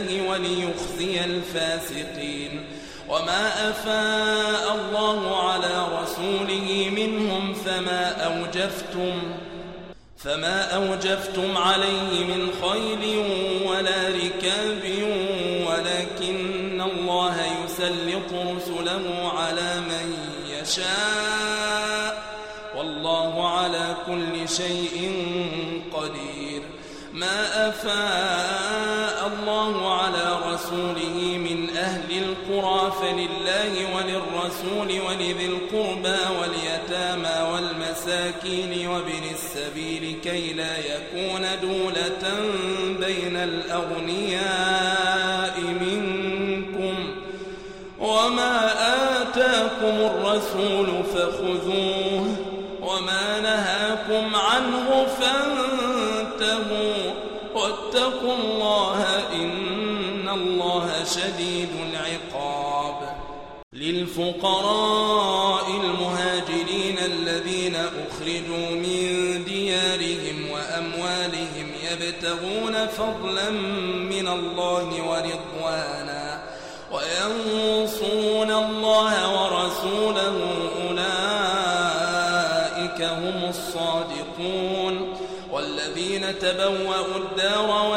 الله وليخزي الفاسقين. وما أفاء الله على رسوله منهم فما أوجفتم فما أوجفتم عليه من خيل ولا ركاب ولكن الله يسلط رسله على من يشاء. والله على كل شيء قدير. ما أفاء على رسوله من أهل القرى فلله وللرسول ولذي القربى واليتامى والمساكين وابن السبيل كي لا يكون دولة بين الأغنياء منكم. وما آتاكم الرسول فخذوه. وما نهاكم عنه فانتهوا. واتقوا شديد العقاب. للفقراء المهاجرين الذين أخرجوا من ديارهم وأموالهم يبتغون فضلا من الله ورضوانا وينصرون الله ورسوله أولئك هم الصادقون. والذين تبوأوا الدار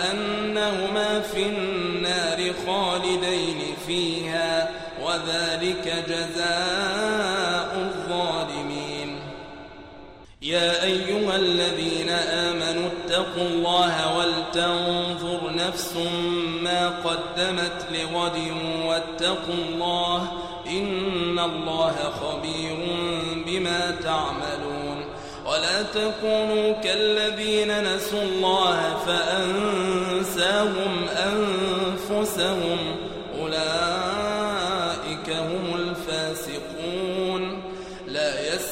جزاء الظالمين. يا أيها الذين آمنوا اتقوا الله ولتنظر نفس ما قدمت لغد واتقوا الله إن الله خبير بما تعملون. ولا تكونوا كالذين نسوا الله فأنساهم أنفسهم. أولئك هم